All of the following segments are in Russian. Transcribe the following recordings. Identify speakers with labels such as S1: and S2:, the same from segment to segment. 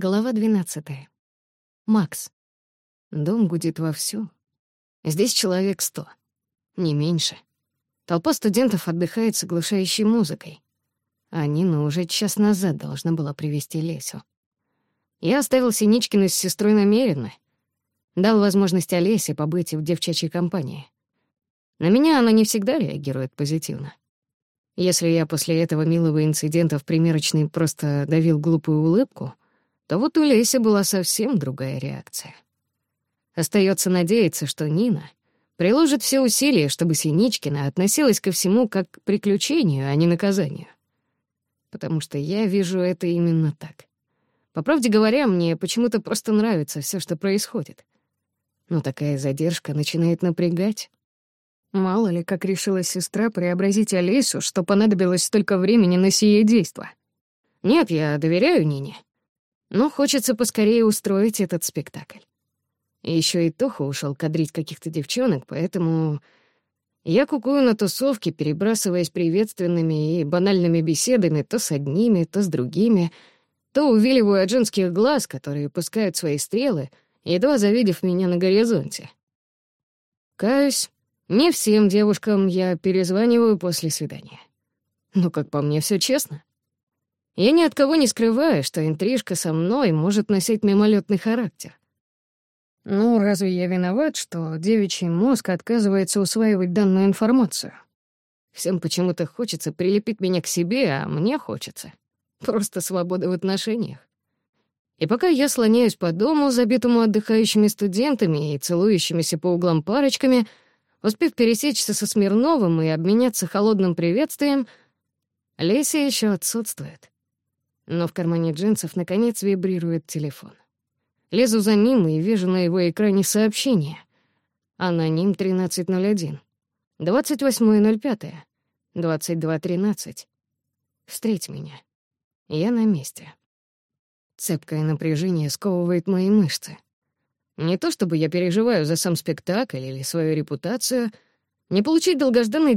S1: Голова двенадцатая. Макс. Дом гудит вовсю. Здесь человек сто. Не меньше. Толпа студентов отдыхает с оглушающей музыкой. А Нина уже час назад должна была привести Лесю. Я оставил Синичкину с сестрой намеренно. Дал возможность Олесе побыть в девчачьей компании. На меня она не всегда реагирует позитивно. Если я после этого милого инцидента в примерочной просто давил глупую улыбку, то вот у Леси была совсем другая реакция. Остается надеяться, что Нина приложит все усилия, чтобы Синичкина относилась ко всему как к приключению, а не наказанию. Потому что я вижу это именно так. По правде говоря, мне почему-то просто нравится все, что происходит. Но такая задержка начинает напрягать. Мало ли, как решила сестра преобразить Олесю, что понадобилось столько времени на сие действо. Нет, я доверяю Нине. Но хочется поскорее устроить этот спектакль. И ещё и Тоха ушел кадрить каких-то девчонок, поэтому я кукую на тусовке, перебрасываясь приветственными и банальными беседами то с одними, то с другими, то увиливаю от женских глаз, которые пускают свои стрелы, едва завидев меня на горизонте. Каюсь, не всем девушкам я перезваниваю после свидания. Но как по мне, все честно. Я ни от кого не скрываю, что интрижка со мной может носить мимолетный характер. Ну, разве я виноват, что девичий мозг отказывается усваивать данную информацию? Всем почему-то хочется прилепить меня к себе, а мне хочется. Просто свобода в отношениях. И пока я слоняюсь по дому, забитому отдыхающими студентами и целующимися по углам парочками, успев пересечься со Смирновым и обменяться холодным приветствием, Леся еще отсутствует. но в кармане джинсов наконец вибрирует телефон. Лезу за ним и вижу на его экране сообщение. Аноним 1301. 28.05. 22.13. Встреть меня. Я на месте. Цепкое напряжение сковывает мои мышцы. Не то чтобы я переживаю за сам спектакль или свою репутацию, не получить долгожданный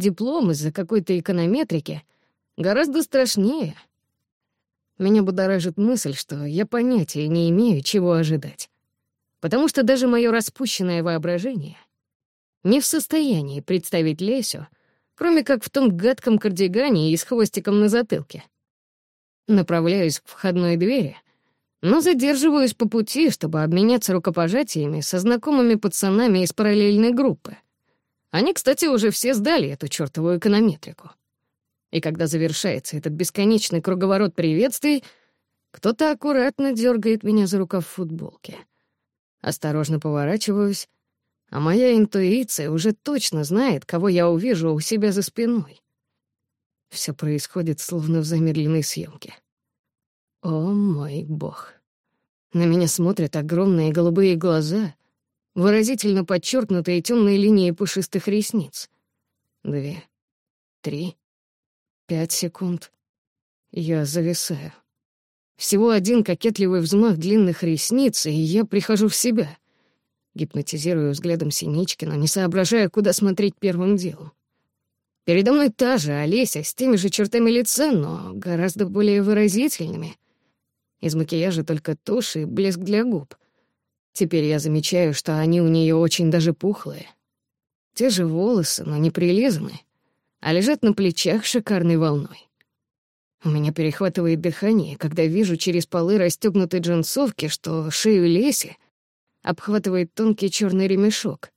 S1: Меня будоражит мысль, что я понятия не имею, чего ожидать. Потому что даже мое распущенное воображение не в состоянии представить Лесю, кроме как в том гадком кардигане и с хвостиком на затылке. Направляюсь к входной двери, но задерживаюсь по пути, чтобы обменяться рукопожатиями со знакомыми пацанами из параллельной группы. Они, кстати, уже все сдали эту чёртову эконометрику и когда завершается этот бесконечный круговорот приветствий, кто-то аккуратно дергает меня за рукав футболки. Осторожно поворачиваюсь, а моя интуиция уже точно знает, кого я увижу у себя за спиной. Все происходит словно в замедленной съемке. О мой бог. На меня смотрят огромные голубые глаза, выразительно подчеркнутые темные линии пушистых ресниц. Две, три, Пять секунд. Я зависаю. Всего один кокетливый взмах длинных ресниц, и я прихожу в себя. Гипнотизирую взглядом Синичкина, не соображая, куда смотреть первым делом. Передо мной та же Олеся с теми же чертами лица, но гораздо более выразительными. Из макияжа только тушь и блеск для губ. Теперь я замечаю, что они у нее очень даже пухлые. Те же волосы, но не прилизаны а лежат на плечах шикарной волной. У меня перехватывает дыхание, когда вижу через полы расстёгнутой джинсовки, что шею Леси обхватывает тонкий чёрный ремешок.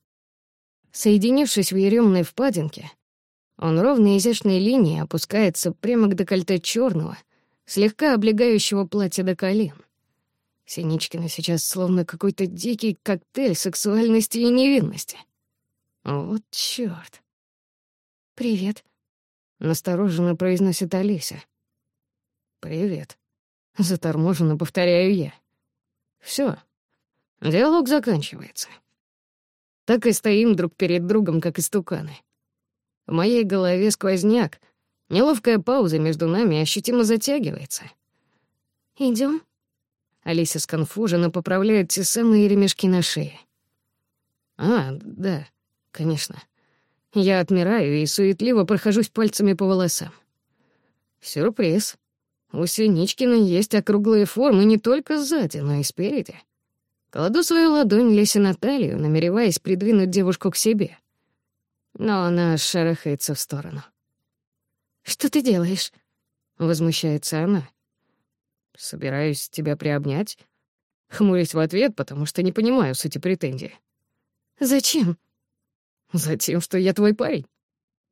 S1: Соединившись в еремной впадинке, он ровной изящной линией опускается прямо к декольте чёрного, слегка облегающего платья до колен. Синичкина сейчас словно какой-то дикий коктейль сексуальности и невинности. Вот чёрт.
S2: «Привет».
S1: Настороженно произносит Алиса. «Привет». Заторможенно повторяю я. Все. Диалог заканчивается. Так и стоим друг перед другом, как истуканы. В моей голове сквозняк. Неловкая пауза между нами ощутимо затягивается.
S2: Идем?
S1: Алиса сконфуженно поправляет те самые ремешки на шее. «А, да, конечно». Я отмираю и суетливо прохожусь пальцами по волосам. Сюрприз. У Синичкина есть округлые формы не только сзади, но и спереди. Кладу свою ладонь Лесе на талию, намереваясь придвинуть девушку к себе. Но она шарахается в сторону.
S2: «Что ты делаешь?»
S1: — возмущается она. «Собираюсь тебя приобнять». Хмурюсь в ответ, потому что не понимаю сути претензии.
S2: «Зачем?»
S1: «Затем, что я твой парень.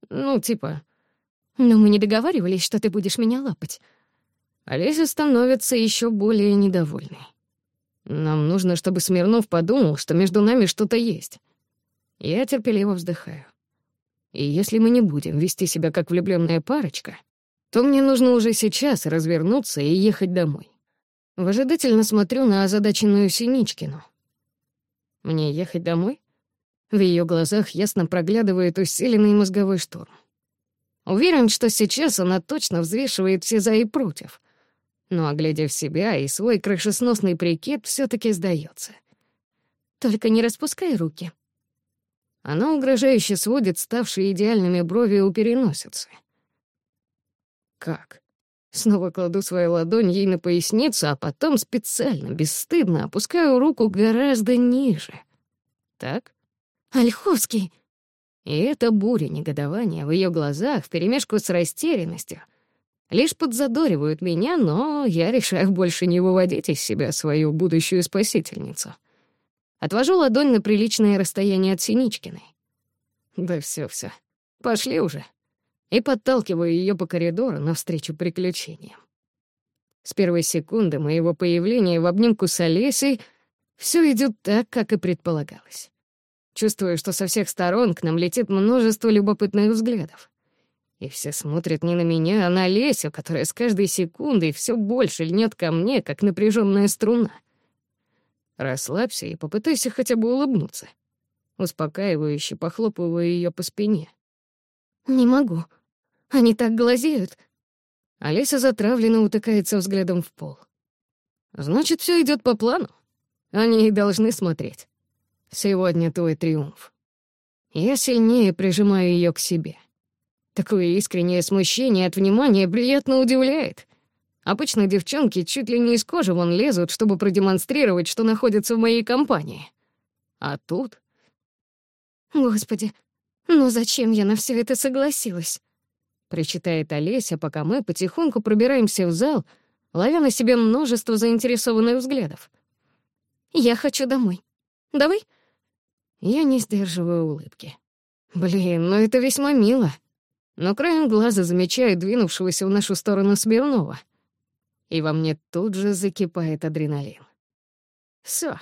S1: Ну, типа...»
S2: «Но мы не договаривались, что ты будешь меня лапать».
S1: Олеся становится еще более недовольной. «Нам нужно, чтобы Смирнов подумал, что между нами что-то есть». Я терпеливо вздыхаю. И если мы не будем вести себя как влюбленная парочка, то мне нужно уже сейчас развернуться и ехать домой. Выжидательно смотрю на озадаченную Синичкину. Мне ехать домой? В ее глазах ясно проглядывает усиленный мозговой штурм. Уверен, что сейчас она точно взвешивает все «за» и «против», но, оглядев себя и свой крышесносный прикид, все таки сдается.
S2: «Только не распускай руки».
S1: Она угрожающе сводит ставшие идеальными брови у переносицы. «Как?» Снова кладу свою ладонь ей на поясницу, а потом специально,
S2: Ольховский!»
S1: И эта буря негодования в ее глазах вперемешку с растерянностью лишь подзадоривают меня, но я решаю больше не выводить из себя свою будущую спасительницу. Отвожу ладонь на приличное расстояние от Синичкиной. Да все, все, пошли уже. И подталкиваю ее по коридору навстречу приключениям. С первой секунды моего появления в обнимку с Олесей все идет так, как и предполагалось. Чувствую, что со всех сторон к нам летит множество любопытных взглядов. И все смотрят не на меня, а на Сегодня твой триумф. Я сильнее прижимаю ее к себе. Такое искреннее смущение от внимания приятно удивляет. Обычно девчонки чуть ли не из кожи вон лезут, чтобы продемонстрировать, что находятся в моей компании. А тут...
S2: «Господи, ну зачем я на все это согласилась?»
S1: Причитает Олеся, пока мы потихоньку пробираемся в зал, ловя на себе множество заинтересованных взглядов.
S2: «Я хочу домой. Давай
S1: я не сдерживаю улыбки. Блин, ну это весьма мило. Но краем глаза замечаю двинувшегося в нашу сторону Смирнова. И во мне тут же закипает адреналин. Все,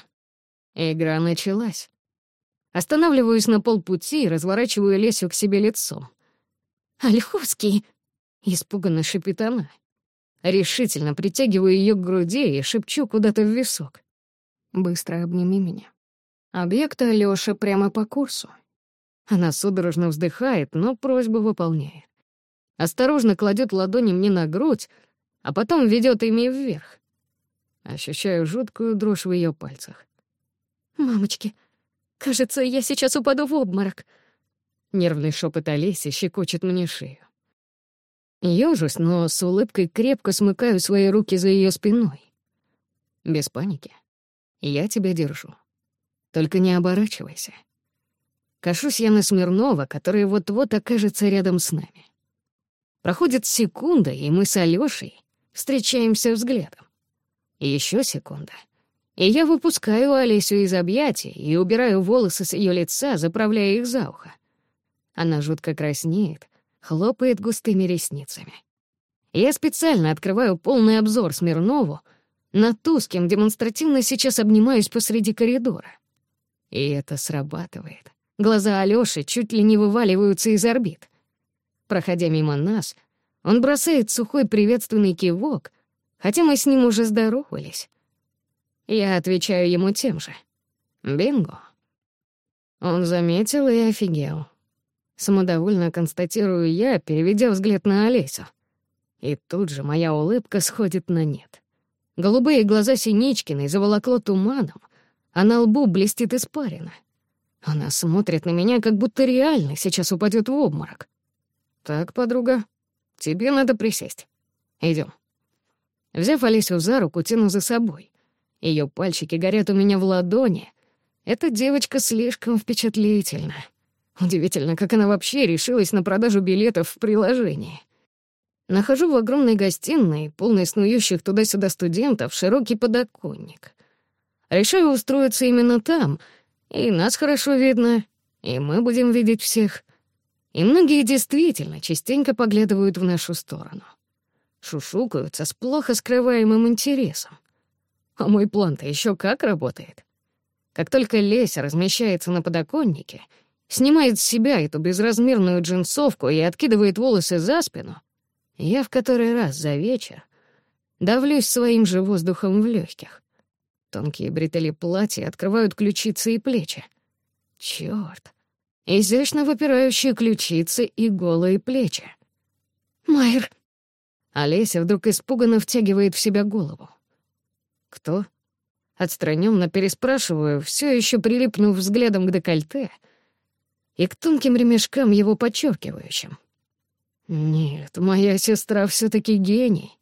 S1: Игра началась. Останавливаюсь на полпути и разворачиваю Лесю к себе лицом.
S2: «Ольховский!»
S1: — испуганно шипит она. Решительно притягиваю ее к груди и шепчу куда-то в висок. «Быстро обними меня». Объекта Лёша прямо по курсу. Она судорожно вздыхает, но просьбу выполняет. Осторожно кладет ладони мне на грудь, а потом ведет ими вверх. Ощущаю жуткую дрожь в ее пальцах.
S2: «Мамочки, кажется, я сейчас упаду в обморок».
S1: Нервный шепот Олеси щекочет мне шею. Ёжусь, но с улыбкой крепко смыкаю свои руки за ее спиной. Без паники. Я тебя держу. Только не оборачивайся. Кашусь я на Смирнова, который вот-вот окажется рядом с нами. Проходит секунда, и мы с Алёшей встречаемся взглядом. И ещё секунда. И я выпускаю Олесю из объятий и убираю волосы с её лица, заправляя их за ухо. Она жутко краснеет, хлопает густыми ресницами. Я специально открываю полный обзор Смирнову на ту, с кем демонстративно сейчас обнимаюсь посреди коридора. И это срабатывает. Глаза Алёши чуть ли не вываливаются из орбит. Проходя мимо нас, он бросает сухой приветственный кивок, хотя мы с ним уже здоровались. Я отвечаю ему тем же. «Бинго». Он заметил и офигел. Самодовольно констатирую я, переведя взгляд на Олесю. И тут же моя улыбка сходит на нет. Голубые глаза Синичкиной заволокло туманом, а на лбу блестит испарина. Она смотрит на меня, как будто реально сейчас упадет в обморок. «Так, подруга, тебе надо присесть. Идем. Взяв Олесю за руку, тяну за собой. Ее пальчики горят у меня в ладони. Эта девочка слишком впечатлительна. Удивительно, как она вообще решилась на продажу билетов в приложении. Нахожу в огромной гостиной, полной снующих туда-сюда студентов, широкий подоконник. Решаю а устроиться именно там. И нас хорошо видно, и мы будем видеть всех. И многие действительно частенько поглядывают в нашу сторону. Шушукаются с плохо скрываемым интересом. А мой план-то еще как работает. Как только Леся размещается на подоконнике, снимает с себя эту безразмерную джинсовку и откидывает волосы за спину, я в который раз за вечер давлюсь своим же воздухом в легких. Тонкие бретели платья открывают ключицы и плечи. Чёрт. Изящно выпирающие ключицы и голые плечи.
S2: «Майер!»
S1: Олеся вдруг испуганно втягивает в себя голову. «Кто?» Отстранённо переспрашиваю, всё ещё прилипнув взглядом к декольте и к тонким ремешкам его подчёркивающим. «Нет, моя сестра всё-таки гений».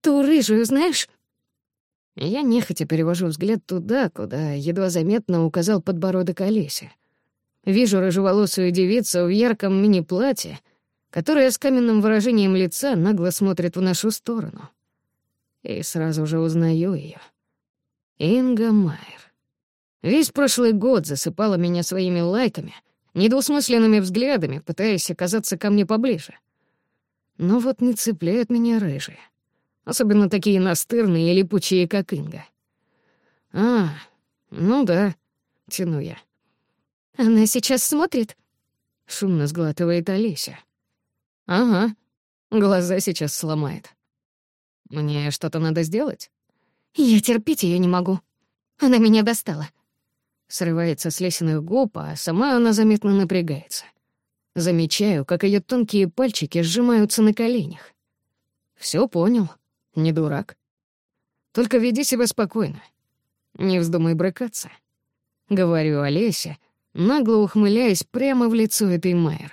S2: «Ту рыжую знаешь?»
S1: Я нехотя перевожу взгляд туда, куда едва заметно указал подбородок Олеся. Вижу рыжеволосую девицу в ярком мини-платье, которая с каменным выражением лица нагло смотрит в нашу сторону. И сразу же узнаю ее. Инга Майер. Весь прошлый год засыпала меня своими лайками, недвусмысленными взглядами, пытаясь оказаться ко мне поближе. Но вот не цепляет меня рыжая. Особенно такие настырные или пучие, как Инга. «А, ну да», — тяну я.
S2: «Она сейчас смотрит?»
S1: — шумно сглатывает Олеся. «Ага, глаза сейчас сломает». «Мне что-то надо сделать?»
S2: «Я терпеть ее не могу. Она меня достала».
S1: Срывается с лесенных губ, а сама она заметно напрягается. Замечаю, как ее тонкие пальчики сжимаются на коленях. Все понял. Не дурак. Только веди себя спокойно. Не вздумай брыкаться. Говорю Олесе, нагло ухмыляясь прямо в лицо этой Майер.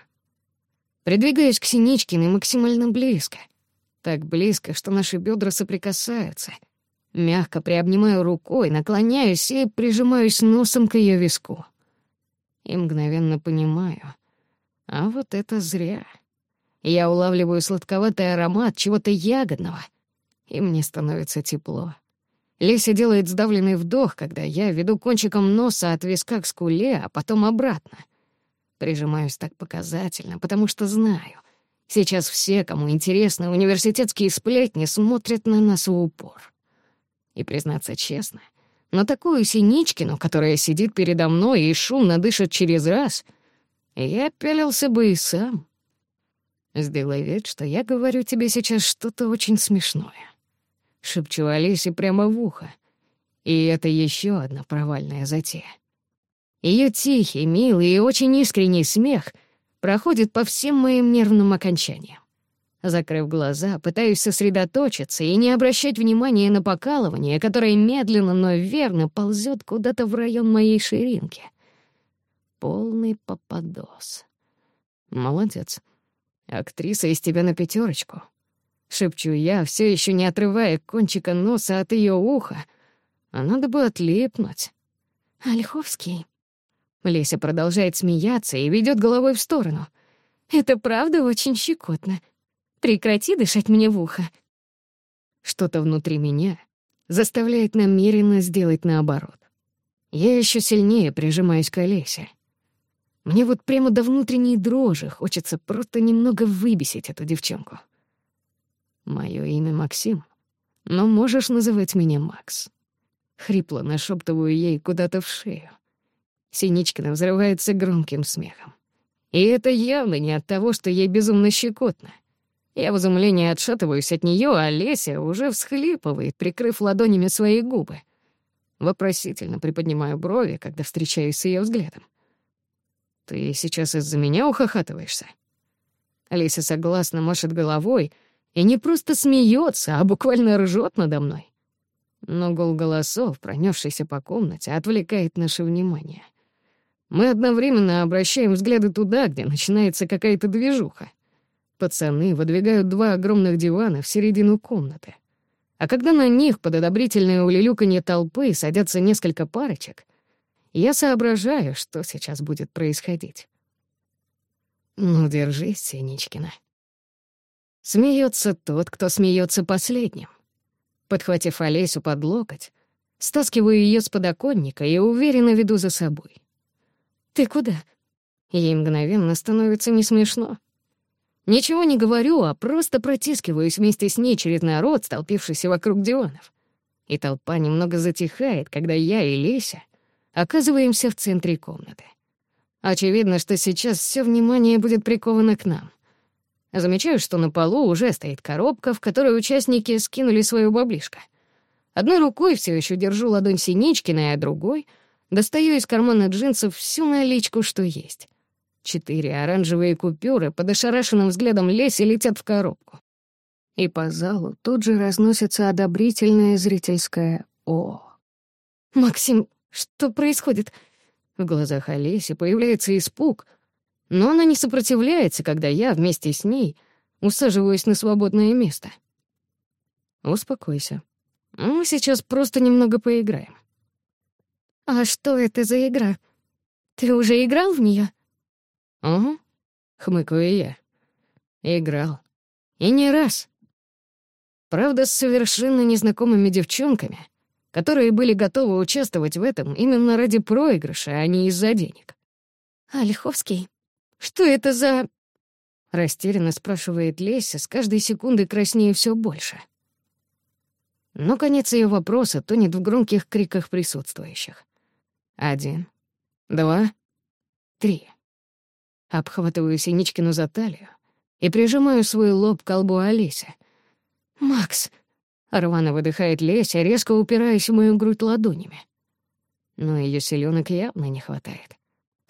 S1: Придвигаюсь к Синичкиной максимально близко. Так близко, что наши бедра соприкасаются. Мягко приобнимаю рукой, наклоняюсь и прижимаюсь носом к ее виску. И мгновенно понимаю. А вот это зря. Я улавливаю сладковатый аромат чего-то ягодного — и мне становится тепло. Леся делает сдавленный вдох, когда я веду кончиком носа от виска к скуле, а потом обратно. Прижимаюсь так показательно, потому что знаю. Сейчас все, кому интересно, университетские сплетни, смотрят на нас в упор. И, признаться честно, на такую Синичкину, которая сидит передо мной и шумно дышит через раз, я пялился бы и сам. Сделай вид, что я говорю тебе сейчас что-то очень смешное шепчу Алисе прямо в ухо. И это еще одна провальная затея. Ее тихий, милый и очень искренний смех проходит по всем моим нервным окончаниям. Закрыв глаза, пытаюсь сосредоточиться и не обращать внимания на покалывание, которое медленно, но верно ползет куда-то в район моей ширинки. Полный попадос. Молодец. Актриса из тебя на пятерочку. Шепчу я, все еще не отрывая кончика носа от ее уха. А надо бы отлипнуть.
S2: «Ольховский».
S1: Леся продолжает смеяться и ведет головой в сторону.
S2: «Это правда очень щекотно. Прекрати дышать мне в ухо».
S1: Что-то внутри меня заставляет намеренно сделать наоборот. Я еще сильнее прижимаюсь к Олесе. Мне вот прямо до внутренней дрожи хочется просто немного выбесить эту девчонку. Мое имя Максим, но можешь называть меня Макс. Хрипло нашептываю ей куда-то в шею. Синичкина взрывается громким смехом. И это явно не от того, что ей безумно щекотно. Я в изумлении отшатываюсь от нее, а Леся уже всхлипывает, прикрыв ладонями свои губы. Вопросительно приподнимаю брови, когда встречаюсь с ее взглядом. «Ты сейчас из-за меня ухахатываешься?» Леся согласно машет головой, и не просто смеется, а буквально ржет надо мной. Но гол голосов, пронесшийся по комнате, отвлекает наше внимание. Мы одновременно обращаем взгляды туда, где начинается какая-то движуха. Пацаны выдвигают два огромных дивана в середину комнаты. А когда на них под одобрительное улюлюканье толпы садятся несколько парочек, я соображаю, что сейчас будет происходить. «Ну, держись, Синичкина», Смеется тот, кто смеется последним. Подхватив Олесю под локоть, стаскиваю ее с подоконника и уверенно веду за собой.
S2: «Ты куда?»
S1: Ей мгновенно становится не смешно. Ничего не говорю, а просто протискиваюсь вместе с ней через народ, столпившийся вокруг Дионов. И толпа немного затихает, когда я и Леся оказываемся в центре комнаты. Очевидно, что сейчас все внимание будет приковано к нам. Замечаю, что на полу уже стоит коробка, в которой участники скинули свою баблишко. Одной рукой все еще держу ладонь Синичкиной, а другой достаю из кармана джинсов всю наличку, что есть. Четыре оранжевые купюры под ошарашенным взглядом Леси летят в коробку. И по залу тут же разносится одобрительное зрительское «О».
S2: «Максим, что происходит?»
S1: В глазах Олеси появляется испуг — но она не сопротивляется, когда я вместе с ней усаживаюсь на свободное место. Успокойся. Мы сейчас просто немного поиграем.
S2: А что это за игра? Ты уже играл в неё?
S1: Угу, хмыкаю я. Играл. И не раз. Правда, с совершенно незнакомыми девчонками, которые были готовы участвовать в этом именно ради проигрыша, а не из-за денег.
S2: А что это за...»
S1: Растерянно спрашивает Леся, с каждой секундой краснее все больше. Но конец ее вопроса тонет в громких криках присутствующих. Один, два, три. Обхватываю Синичкину за талию и прижимаю свой лоб к колбу Олеся.
S2: «Макс!» —
S1: рвано выдыхает Леся, резко упираясь в мою грудь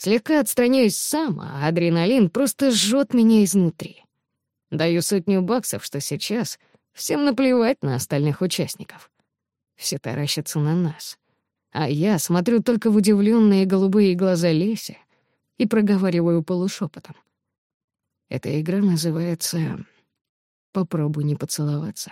S1: Слегка отстраняюсь сам, а адреналин просто жжет меня изнутри. Даю сотню баксов, что сейчас всем наплевать на остальных участников. Все таращатся на нас. А я смотрю только в удивленные голубые глаза Леси и проговариваю полушепотом. Эта игра называется «Попробуй не поцеловаться».